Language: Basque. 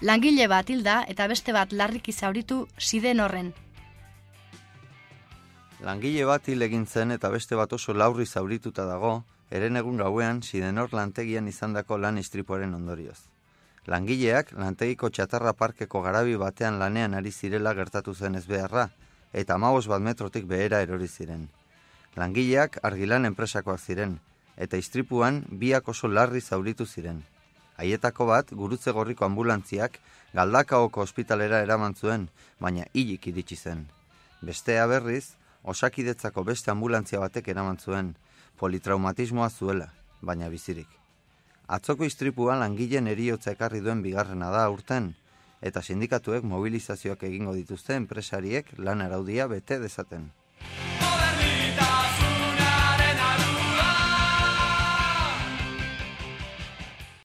Langile bat hilda eta beste bat larriki zauritu siden horren. Langile bat hil egin zen eta beste bat oso laurri zaurituta dago, eren egun gauean sidenor lantegian izandako lan istripoaren ondorioz. Langileak lantegiko txatarra parkeko garabi batean lanean ari zirela gertatu zen ez beharra, eta amabos bat metrotik behera erori ziren. Langileak argilan enpresakoak ziren, eta istripuan biak oso larri zauritu ziren. Haietako bat, gurutze gorriko ambulantziak, galdakaoko ospitalera eraman zuen, baina hilik iritsi zen. Bestea berriz, osakidetzako beste ambulantzia batek eraman zuen, politraumatismoa zuela, baina bizirik. Atzoko istripuan langileen eriotza ekarri duen bigarrena da urten, eta sindikatuek mobilizazioak egingo dituzte enpresariek lan araudia bete dezaten.